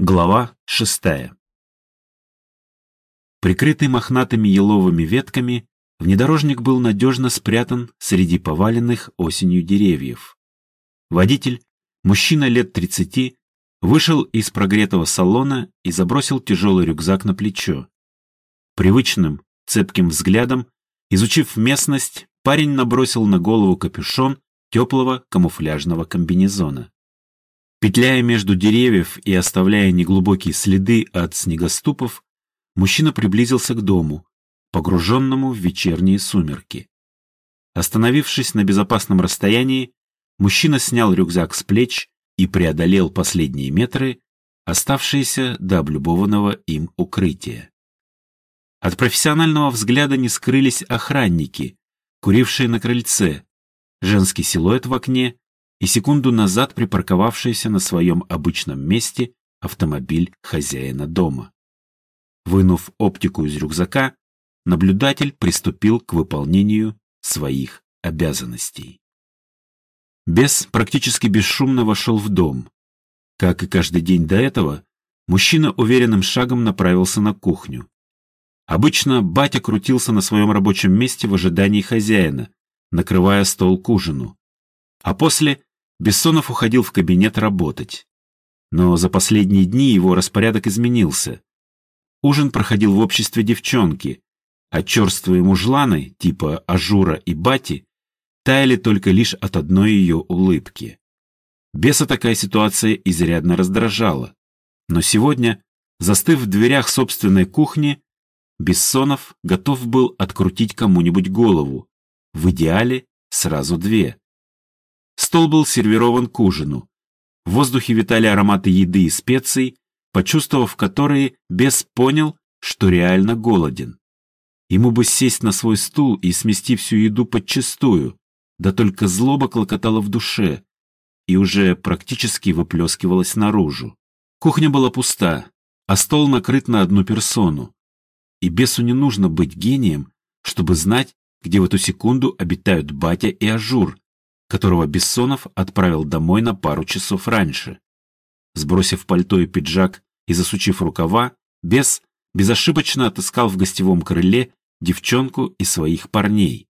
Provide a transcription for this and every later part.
Глава шестая Прикрытый мохнатыми еловыми ветками, внедорожник был надежно спрятан среди поваленных осенью деревьев. Водитель, мужчина лет тридцати, вышел из прогретого салона и забросил тяжелый рюкзак на плечо. Привычным, цепким взглядом, изучив местность, парень набросил на голову капюшон теплого камуфляжного комбинезона. Петляя между деревьев и оставляя неглубокие следы от снегоступов, мужчина приблизился к дому, погруженному в вечерние сумерки. Остановившись на безопасном расстоянии, мужчина снял рюкзак с плеч и преодолел последние метры, оставшиеся до облюбованного им укрытия. От профессионального взгляда не скрылись охранники, курившие на крыльце, женский силуэт в окне и секунду назад припарковавшийся на своем обычном месте автомобиль хозяина дома. Вынув оптику из рюкзака, наблюдатель приступил к выполнению своих обязанностей. Бес практически бесшумно вошел в дом. Как и каждый день до этого, мужчина уверенным шагом направился на кухню. Обычно батя крутился на своем рабочем месте в ожидании хозяина, накрывая стол к ужину. А после Бессонов уходил в кабинет работать. Но за последние дни его распорядок изменился. Ужин проходил в обществе девчонки, а черствые мужланы, типа Ажура и Бати, таяли только лишь от одной ее улыбки. Беса такая ситуация изрядно раздражала. Но сегодня, застыв в дверях собственной кухни, Бессонов готов был открутить кому-нибудь голову. В идеале сразу две. Стол был сервирован к ужину. В воздухе витали ароматы еды и специй, почувствовав которые, бес понял, что реально голоден. Ему бы сесть на свой стул и смести всю еду подчистую, да только злоба клокотала в душе и уже практически выплескивалась наружу. Кухня была пуста, а стол накрыт на одну персону. И Бесу не нужно быть гением, чтобы знать, где в эту секунду обитают Батя и Ажур, которого Бессонов отправил домой на пару часов раньше. Сбросив пальто и пиджак и засучив рукава, Бес безошибочно отыскал в гостевом крыле девчонку и своих парней.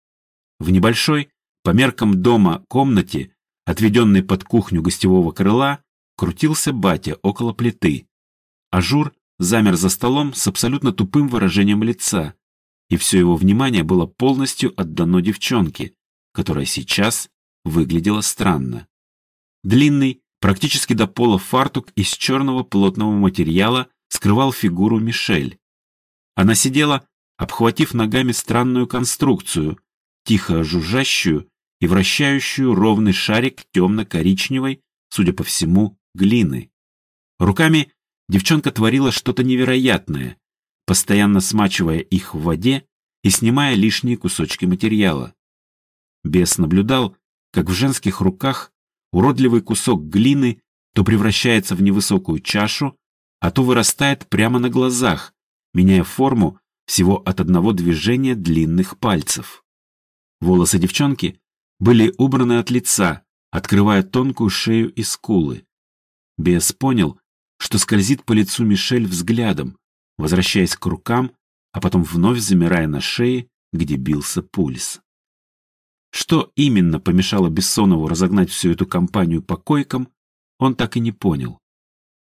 В небольшой, по меркам дома, комнате, отведенной под кухню гостевого крыла, крутился батя около плиты. Ажур замер за столом с абсолютно тупым выражением лица, и все его внимание было полностью отдано девчонке, которая сейчас выглядело странно. Длинный, практически до пола фартук из черного плотного материала скрывал фигуру Мишель. Она сидела, обхватив ногами странную конструкцию, тихо жужжащую и вращающую ровный шарик темно-коричневой, судя по всему, глины. Руками девчонка творила что-то невероятное, постоянно смачивая их в воде и снимая лишние кусочки материала. Бес наблюдал, как в женских руках уродливый кусок глины то превращается в невысокую чашу, а то вырастает прямо на глазах, меняя форму всего от одного движения длинных пальцев. Волосы девчонки были убраны от лица, открывая тонкую шею и скулы. Бес понял, что скользит по лицу Мишель взглядом, возвращаясь к рукам, а потом вновь замирая на шее, где бился пульс. Что именно помешало Бессонову разогнать всю эту компанию по койкам, он так и не понял.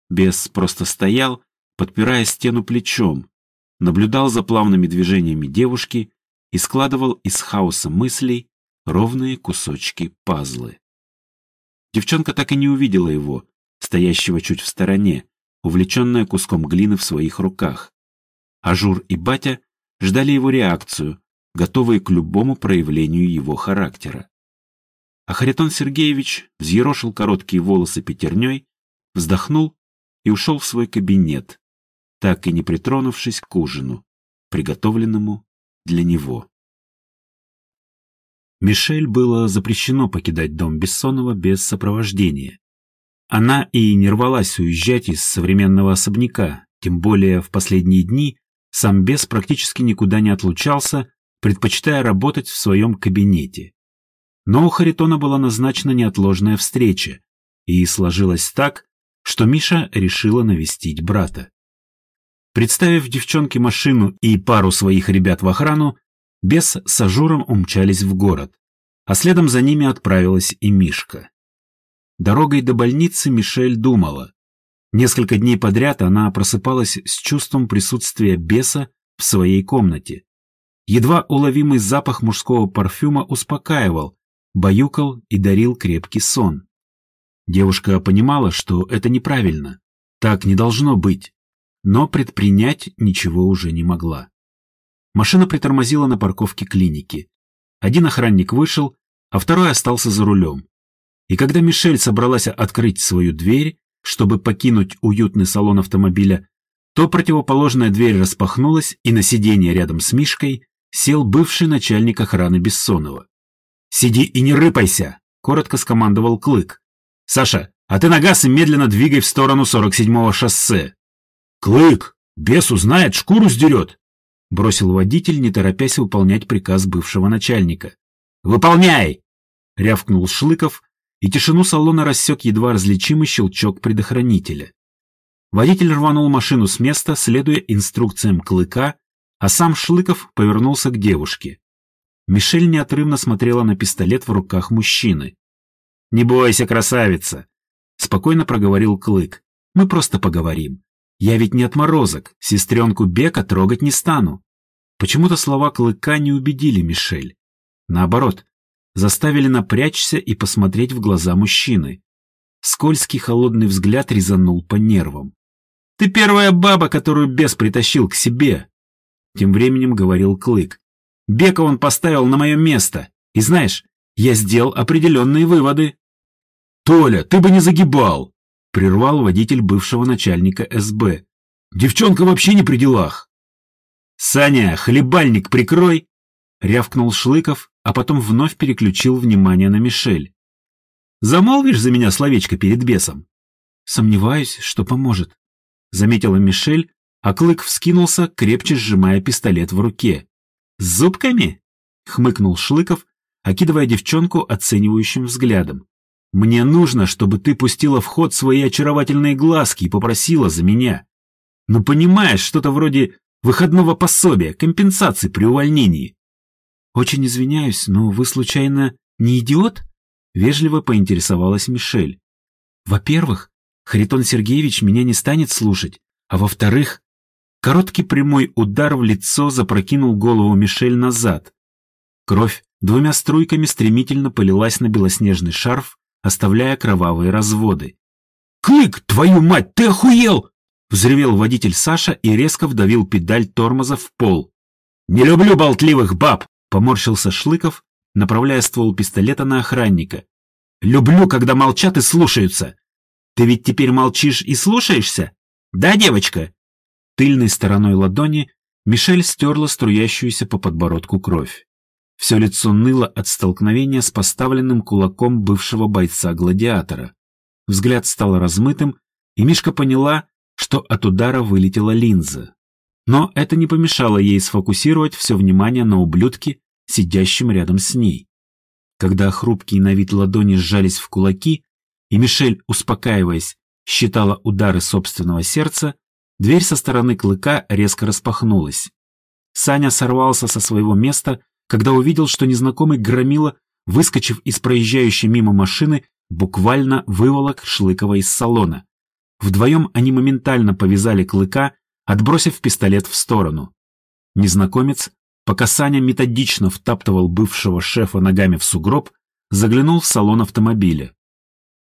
Бес просто стоял, подпирая стену плечом, наблюдал за плавными движениями девушки и складывал из хаоса мыслей ровные кусочки пазлы. Девчонка так и не увидела его, стоящего чуть в стороне, увлеченная куском глины в своих руках. Ажур и Батя ждали его реакцию, готовые к любому проявлению его характера. А Харитон Сергеевич взъерошил короткие волосы пятерней, вздохнул и ушел в свой кабинет, так и не притронувшись к ужину, приготовленному для него. Мишель было запрещено покидать дом Бессонова без сопровождения. Она и не рвалась уезжать из современного особняка, тем более в последние дни сам Бес практически никуда не отлучался предпочитая работать в своем кабинете. Но у Харитона была назначена неотложная встреча, и сложилось так, что Миша решила навестить брата. Представив девчонке машину и пару своих ребят в охрану, Бес с Ажуром умчались в город, а следом за ними отправилась и Мишка. Дорогой до больницы Мишель думала. Несколько дней подряд она просыпалась с чувством присутствия беса в своей комнате. Едва уловимый запах мужского парфюма успокаивал, баюкал и дарил крепкий сон. Девушка понимала, что это неправильно, так не должно быть, но предпринять ничего уже не могла. Машина притормозила на парковке клиники. Один охранник вышел, а второй остался за рулем. И когда Мишель собралась открыть свою дверь, чтобы покинуть уютный салон автомобиля, то противоположная дверь распахнулась, и на сиденье рядом с Мишкой сел бывший начальник охраны Бессонова. «Сиди и не рыпайся!» — коротко скомандовал Клык. «Саша, а ты на газ и медленно двигай в сторону 47-го шоссе». «Клык! Бес узнает, шкуру сдерет!» — бросил водитель, не торопясь выполнять приказ бывшего начальника. «Выполняй!» — рявкнул Шлыков, и тишину салона рассек едва различимый щелчок предохранителя. Водитель рванул машину с места, следуя инструкциям Клыка, а сам Шлыков повернулся к девушке. Мишель неотрывно смотрела на пистолет в руках мужчины. «Не бойся, красавица!» — спокойно проговорил Клык. «Мы просто поговорим. Я ведь не отморозок, сестренку Бека трогать не стану». Почему-то слова Клыка не убедили Мишель. Наоборот, заставили напрячься и посмотреть в глаза мужчины. Скользкий холодный взгляд резанул по нервам. «Ты первая баба, которую бес притащил к себе!» Тем временем говорил Клык. «Бека он поставил на мое место. И знаешь, я сделал определенные выводы». «Толя, ты бы не загибал!» Прервал водитель бывшего начальника СБ. «Девчонка вообще не при делах!» «Саня, хлебальник прикрой!» Рявкнул Шлыков, а потом вновь переключил внимание на Мишель. «Замолвишь за меня словечко перед бесом?» «Сомневаюсь, что поможет», — заметила Мишель, а Клык вскинулся, крепче сжимая пистолет в руке. «С зубками?» — хмыкнул Шлыков, окидывая девчонку оценивающим взглядом. «Мне нужно, чтобы ты пустила в ход свои очаровательные глазки и попросила за меня. Ну, понимаешь, что-то вроде выходного пособия, компенсации при увольнении». «Очень извиняюсь, но вы, случайно, не идиот?» — вежливо поинтересовалась Мишель. «Во-первых, Харитон Сергеевич меня не станет слушать, а во-вторых, Короткий прямой удар в лицо запрокинул голову Мишель назад. Кровь двумя струйками стремительно полилась на белоснежный шарф, оставляя кровавые разводы. «Клык, твою мать, ты охуел!» Взревел водитель Саша и резко вдавил педаль тормоза в пол. «Не люблю болтливых баб!» — поморщился Шлыков, направляя ствол пистолета на охранника. «Люблю, когда молчат и слушаются. Ты ведь теперь молчишь и слушаешься? Да, девочка?» Тыльной стороной ладони Мишель стерла струящуюся по подбородку кровь. Все лицо ныло от столкновения с поставленным кулаком бывшего бойца-гладиатора. Взгляд стал размытым, и Мишка поняла, что от удара вылетела линза. Но это не помешало ей сфокусировать все внимание на ублюдке, сидящем рядом с ней. Когда хрупкие на вид ладони сжались в кулаки, и Мишель, успокаиваясь, считала удары собственного сердца, Дверь со стороны клыка резко распахнулась. Саня сорвался со своего места, когда увидел, что незнакомый громила, выскочив из проезжающей мимо машины, буквально выволок Шлыкова из салона. Вдвоем они моментально повязали клыка, отбросив пистолет в сторону. Незнакомец, пока Саня методично втаптывал бывшего шефа ногами в сугроб, заглянул в салон автомобиля.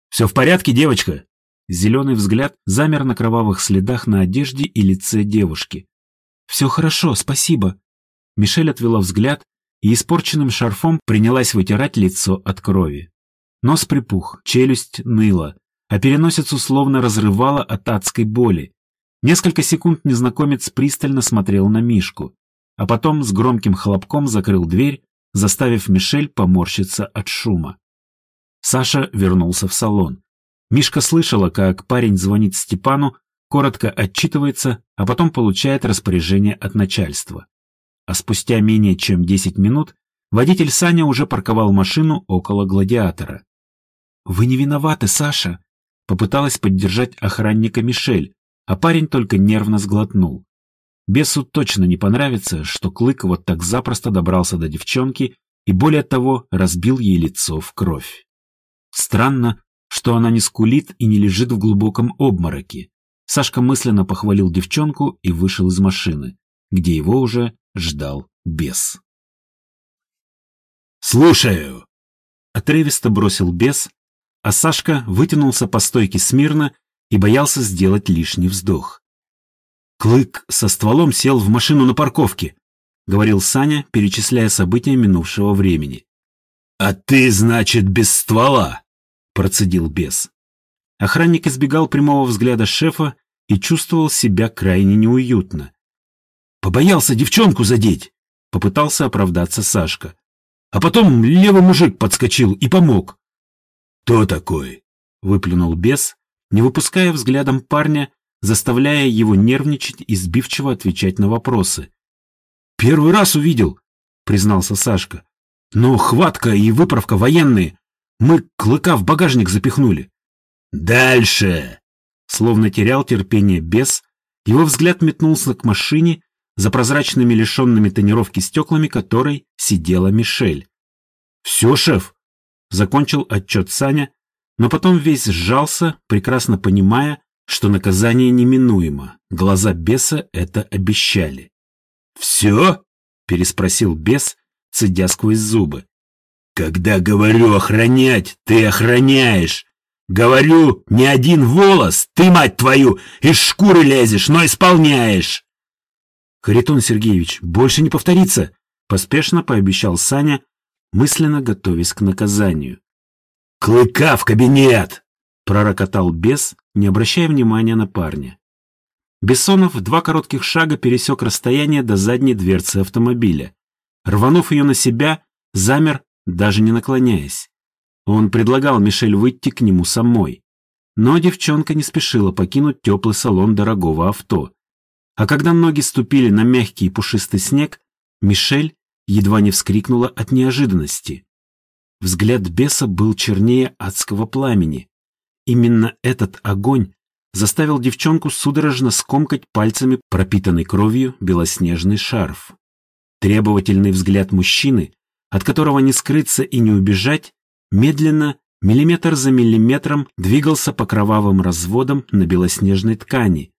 «Все в порядке, девочка?» Зеленый взгляд замер на кровавых следах на одежде и лице девушки. «Все хорошо, спасибо». Мишель отвела взгляд и испорченным шарфом принялась вытирать лицо от крови. Нос припух, челюсть ныла, а переносицу словно разрывала от адской боли. Несколько секунд незнакомец пристально смотрел на Мишку, а потом с громким хлопком закрыл дверь, заставив Мишель поморщиться от шума. Саша вернулся в салон. Мишка слышала, как парень звонит Степану, коротко отчитывается, а потом получает распоряжение от начальства. А спустя менее чем 10 минут водитель Саня уже парковал машину около гладиатора. «Вы не виноваты, Саша», — попыталась поддержать охранника Мишель, а парень только нервно сглотнул. Бесу точно не понравится, что Клык вот так запросто добрался до девчонки и, более того, разбил ей лицо в кровь. Странно, что она не скулит и не лежит в глубоком обмороке. Сашка мысленно похвалил девчонку и вышел из машины, где его уже ждал бес. «Слушаю!» Отрывисто бросил бес, а Сашка вытянулся по стойке смирно и боялся сделать лишний вздох. Клык со стволом сел в машину на парковке, говорил Саня, перечисляя события минувшего времени. А ты, значит, без ствола, процедил бес. Охранник избегал прямого взгляда шефа и чувствовал себя крайне неуютно. Побоялся девчонку задеть, попытался оправдаться Сашка. А потом левый мужик подскочил и помог. «Кто такой?» — выплюнул бес, не выпуская взглядом парня, заставляя его нервничать и сбивчиво отвечать на вопросы. «Первый раз увидел», — признался Сашка. «Но хватка и выправка военные. Мы клыка в багажник запихнули». «Дальше!» Словно терял терпение бес, его взгляд метнулся к машине, за прозрачными лишенными тонировки стеклами которой сидела Мишель. «Все, шеф!» — закончил отчет Саня, но потом весь сжался, прекрасно понимая, что наказание неминуемо. Глаза беса это обещали. «Все?» — переспросил бес, цедя сквозь зубы. «Когда говорю охранять, ты охраняешь. Говорю, не один волос, ты, мать твою, из шкуры лезешь, но исполняешь!» «Харитон Сергеевич, больше не повторится!» — поспешно пообещал Саня, мысленно готовясь к наказанию. «Клыка в кабинет!» — пророкотал бес, не обращая внимания на парня. Бессонов в два коротких шага пересек расстояние до задней дверцы автомобиля. Рванув ее на себя, замер, даже не наклоняясь. Он предлагал Мишель выйти к нему самой. Но девчонка не спешила покинуть теплый салон дорогого авто. А когда ноги ступили на мягкий и пушистый снег, Мишель едва не вскрикнула от неожиданности. Взгляд беса был чернее адского пламени. Именно этот огонь заставил девчонку судорожно скомкать пальцами пропитанный кровью белоснежный шарф. Требовательный взгляд мужчины, от которого не скрыться и не убежать, медленно, миллиметр за миллиметром двигался по кровавым разводам на белоснежной ткани,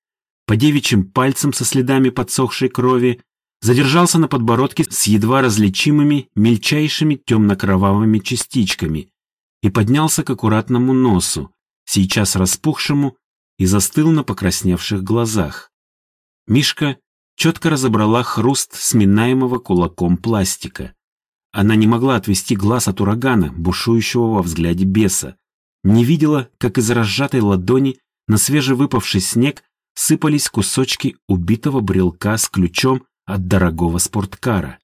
по девичьим пальцам со следами подсохшей крови, задержался на подбородке с едва различимыми мельчайшими темно-кровавыми частичками и поднялся к аккуратному носу, сейчас распухшему, и застыл на покрасневших глазах. Мишка четко разобрала хруст сминаемого кулаком пластика. Она не могла отвести глаз от урагана, бушующего во взгляде беса, не видела, как из разжатой ладони на свежевыпавший снег сыпались кусочки убитого брелка с ключом от дорогого спорткара.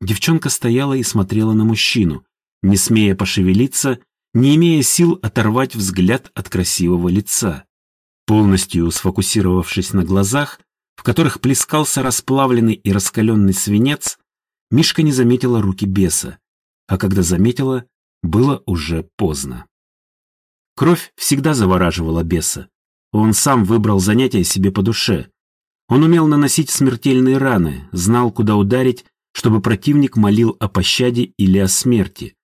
Девчонка стояла и смотрела на мужчину, не смея пошевелиться, не имея сил оторвать взгляд от красивого лица. Полностью сфокусировавшись на глазах, в которых плескался расплавленный и раскаленный свинец, Мишка не заметила руки беса, а когда заметила, было уже поздно. Кровь всегда завораживала беса. Он сам выбрал занятие себе по душе, он умел наносить смертельные раны, знал, куда ударить, чтобы противник молил о пощаде или о смерти.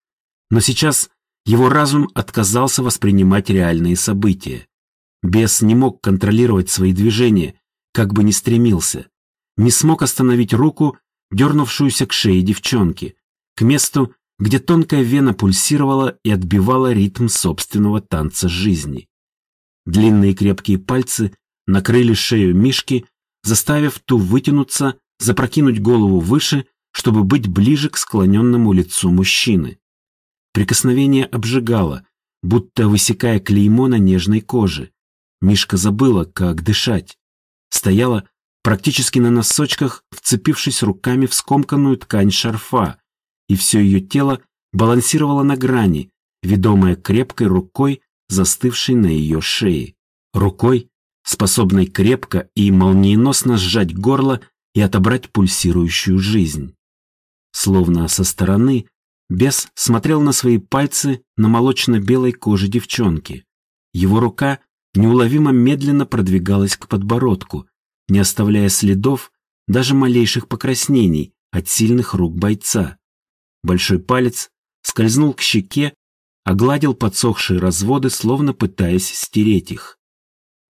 Но сейчас его разум отказался воспринимать реальные события. Бес не мог контролировать свои движения, как бы ни стремился. Не смог остановить руку, дернувшуюся к шее девчонки, к месту, где тонкая вена пульсировала и отбивала ритм собственного танца жизни. Длинные крепкие пальцы накрыли шею Мишки, заставив ту вытянуться, запрокинуть голову выше, чтобы быть ближе к склоненному лицу мужчины. Прикосновение обжигало, будто высекая клеймо на нежной коже. Мишка забыла, как дышать. Стояла практически на носочках, вцепившись руками в скомканную ткань шарфа, и все ее тело балансировало на грани, ведомое крепкой рукой, застывшей на ее шее. Рукой, способной крепко и молниеносно сжать горло и отобрать пульсирующую жизнь. Словно со стороны, бес смотрел на свои пальцы на молочно-белой коже девчонки. Его рука неуловимо медленно продвигалась к подбородку, не оставляя следов, даже малейших покраснений от сильных рук бойца. Большой палец скользнул к щеке, огладил подсохшие разводы, словно пытаясь стереть их.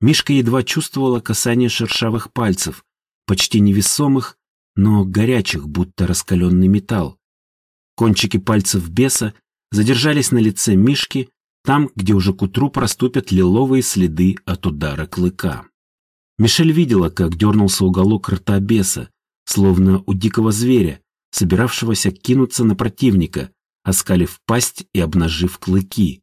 Мишка едва чувствовала касание шершавых пальцев, почти невесомых, но горячих, будто раскаленный металл. Кончики пальцев беса задержались на лице Мишки, там, где уже к утру проступят лиловые следы от удара клыка. Мишель видела, как дернулся уголок рта беса, словно у дикого зверя, собиравшегося кинуться на противника, оскалив пасть и обнажив клыки.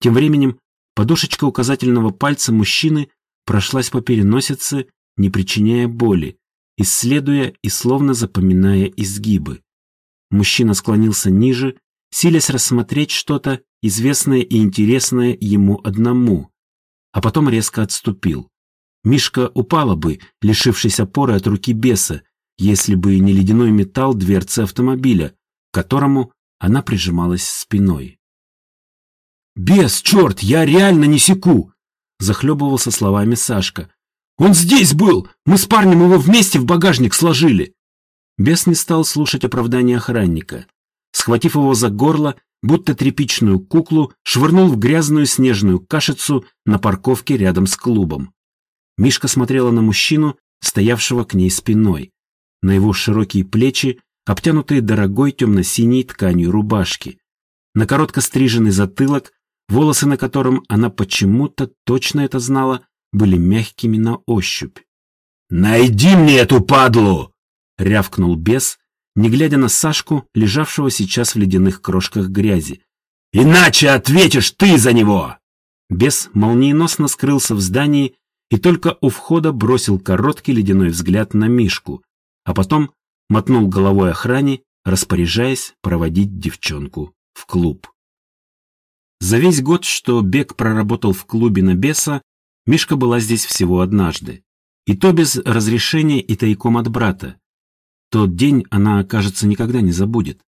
Тем временем подушечка указательного пальца мужчины прошлась по переносице, не причиняя боли, исследуя и словно запоминая изгибы. Мужчина склонился ниже, силясь рассмотреть что-то, известное и интересное ему одному, а потом резко отступил. Мишка упала бы, лишившись опоры от руки беса, если бы не ледяной металл дверцы автомобиля, к которому она прижималась спиной. «Бес, черт, я реально не секу!» захлебывался словами Сашка. «Он здесь был! Мы с парнем его вместе в багажник сложили!» Бес не стал слушать оправдания охранника. Схватив его за горло, будто тряпичную куклу, швырнул в грязную снежную кашицу на парковке рядом с клубом. Мишка смотрела на мужчину, стоявшего к ней спиной. На его широкие плечи, обтянутые дорогой темно-синей тканью рубашки. На коротко стриженный затылок, волосы на котором она почему-то точно это знала, были мягкими на ощупь. «Найди мне эту падлу!» — рявкнул бес, не глядя на Сашку, лежавшего сейчас в ледяных крошках грязи. «Иначе ответишь ты за него!» Бес молниеносно скрылся в здании и только у входа бросил короткий ледяной взгляд на Мишку, а потом мотнул головой охране, распоряжаясь проводить девчонку в клуб. За весь год, что Бек проработал в клубе на беса, Мишка была здесь всего однажды. И то без разрешения и тайком от брата. Тот день она, кажется, никогда не забудет.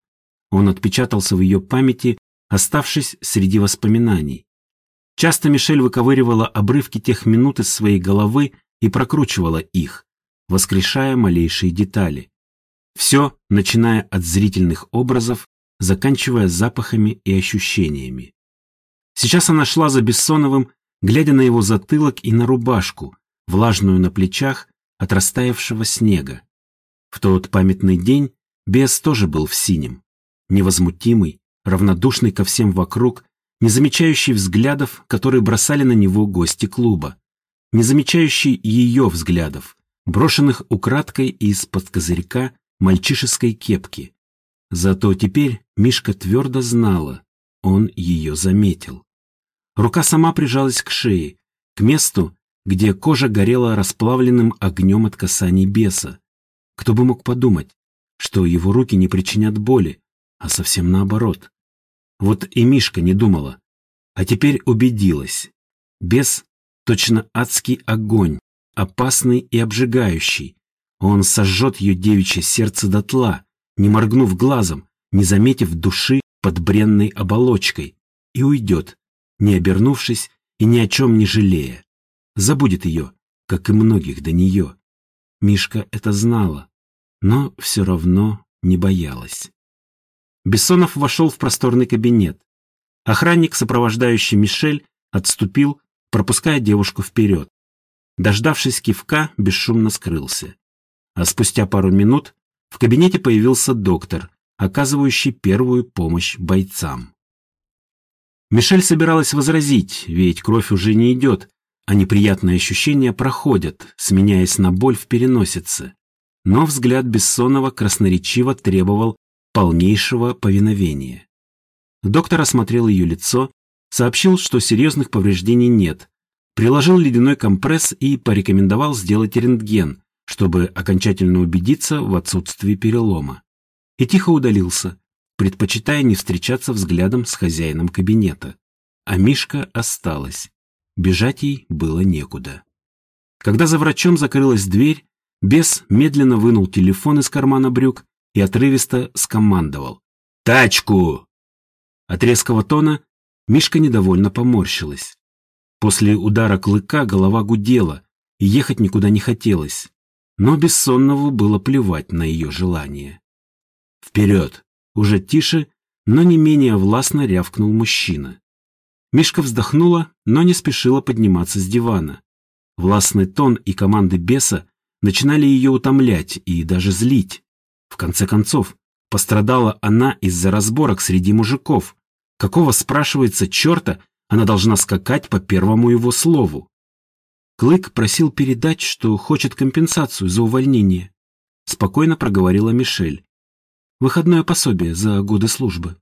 Он отпечатался в ее памяти, оставшись среди воспоминаний. Часто Мишель выковыривала обрывки тех минут из своей головы и прокручивала их, воскрешая малейшие детали. Все, начиная от зрительных образов, заканчивая запахами и ощущениями. Сейчас она шла за Бессоновым, глядя на его затылок и на рубашку, влажную на плечах от растаявшего снега. В тот памятный день Бес тоже был в синем, невозмутимый, равнодушный ко всем вокруг, не замечающий взглядов, которые бросали на него гости клуба, не замечающий ее взглядов, брошенных украдкой из-под козырька мальчишеской кепки. Зато теперь Мишка твердо знала, он ее заметил. Рука сама прижалась к шее, к месту, где кожа горела расплавленным огнем от касаний беса. Кто бы мог подумать, что его руки не причинят боли, а совсем наоборот. Вот и Мишка не думала, а теперь убедилась. Бес — точно адский огонь, опасный и обжигающий. Он сожжет ее девичье сердце дотла, не моргнув глазом, не заметив души под бренной оболочкой, и уйдет, не обернувшись и ни о чем не жалея. Забудет ее, как и многих до нее. Мишка это знала, но все равно не боялась. Бессонов вошел в просторный кабинет. Охранник, сопровождающий Мишель, отступил, пропуская девушку вперед. Дождавшись кивка, бесшумно скрылся. А спустя пару минут в кабинете появился доктор, оказывающий первую помощь бойцам. Мишель собиралась возразить, ведь кровь уже не идет, а неприятные ощущения проходят, сменяясь на боль в переносице. Но взгляд Бессонова красноречиво требовал полнейшего повиновения. Доктор осмотрел ее лицо, сообщил, что серьезных повреждений нет, приложил ледяной компресс и порекомендовал сделать рентген, чтобы окончательно убедиться в отсутствии перелома. И тихо удалился, предпочитая не встречаться взглядом с хозяином кабинета. А Мишка осталась. Бежать ей было некуда. Когда за врачом закрылась дверь, бес медленно вынул телефон из кармана брюк и отрывисто скомандовал. «Тачку!» От резкого тона Мишка недовольно поморщилась. После удара клыка голова гудела, и ехать никуда не хотелось. Но Бессоннову было плевать на ее желание. «Вперед!» Уже тише, но не менее властно рявкнул мужчина. Мишка вздохнула, но не спешила подниматься с дивана. Властный тон и команды беса начинали ее утомлять и даже злить. В конце концов, пострадала она из-за разборок среди мужиков. Какого, спрашивается, черта, она должна скакать по первому его слову? Клык просил передать, что хочет компенсацию за увольнение. Спокойно проговорила Мишель. Выходное пособие за годы службы.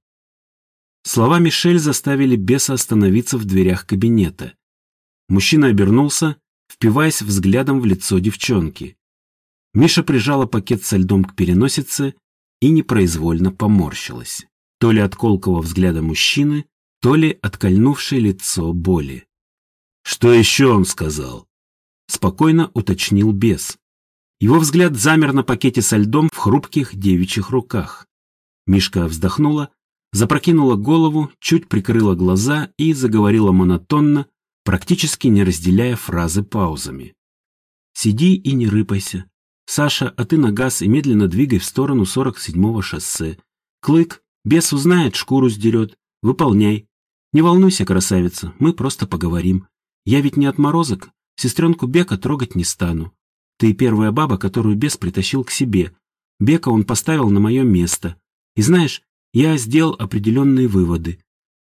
Слова Мишель заставили беса остановиться в дверях кабинета. Мужчина обернулся, впиваясь взглядом в лицо девчонки. Миша прижала пакет со льдом к переносице и непроизвольно поморщилась. То ли от колкого взгляда мужчины, то ли от кольнувшей лицо боли. «Что еще он сказал?» Спокойно уточнил бес. Его взгляд замер на пакете со льдом в хрупких девичьих руках. Мишка вздохнула, запрокинула голову, чуть прикрыла глаза и заговорила монотонно, практически не разделяя фразы паузами. «Сиди и не рыпайся. Саша, а ты на газ и медленно двигай в сторону 47-го шоссе. Клык, бес узнает, шкуру сдерет. Выполняй. Не волнуйся, красавица, мы просто поговорим. Я ведь не отморозок, сестренку Бека трогать не стану. Ты первая баба, которую бес притащил к себе. Бека он поставил на мое место. И знаешь, я сделал определенные выводы.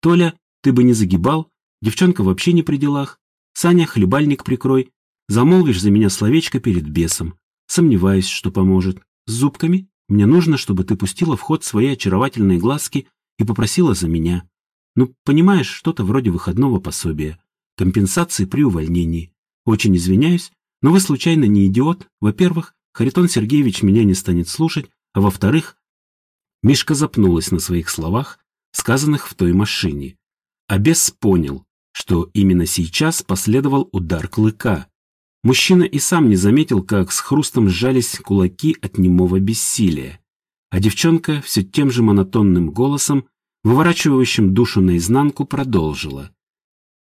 Толя, ты бы не загибал, девчонка вообще не при делах. Саня, хлебальник прикрой. Замолвишь за меня словечко перед бесом. Сомневаюсь, что поможет. С зубками мне нужно, чтобы ты пустила в ход свои очаровательные глазки и попросила за меня. Ну, понимаешь, что-то вроде выходного пособия. Компенсации при увольнении. Очень извиняюсь, но вы случайно не идиот? Во-первых, Харитон Сергеевич меня не станет слушать, а во-вторых... Мишка запнулась на своих словах, сказанных в той машине. А бес понял, что именно сейчас последовал удар клыка. Мужчина и сам не заметил, как с хрустом сжались кулаки от немого бессилия. А девчонка все тем же монотонным голосом, выворачивающим душу наизнанку, продолжила.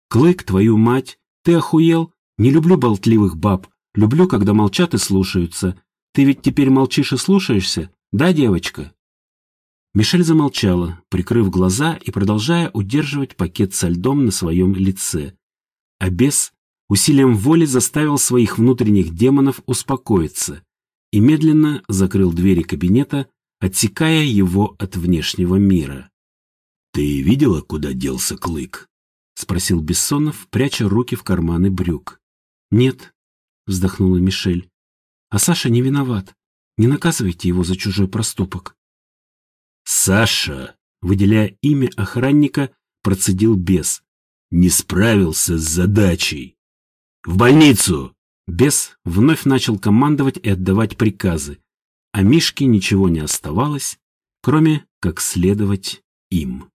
«Клык, твою мать, ты охуел? Не люблю болтливых баб, Люблю, когда молчат и слушаются. Ты ведь теперь молчишь и слушаешься, да, девочка?» Мишель замолчала, прикрыв глаза и продолжая удерживать пакет со льдом на своем лице. А бес усилием воли заставил своих внутренних демонов успокоиться и медленно закрыл двери кабинета, отсекая его от внешнего мира. «Ты видела, куда делся Клык?» — спросил Бессонов, пряча руки в карманы брюк. «Нет», — вздохнула Мишель. «А Саша не виноват. Не наказывайте его за чужой проступок». «Саша!» — выделяя имя охранника, процедил бес. «Не справился с задачей. В больницу!» Бес вновь начал командовать и отдавать приказы, а Мишке ничего не оставалось, кроме как следовать им.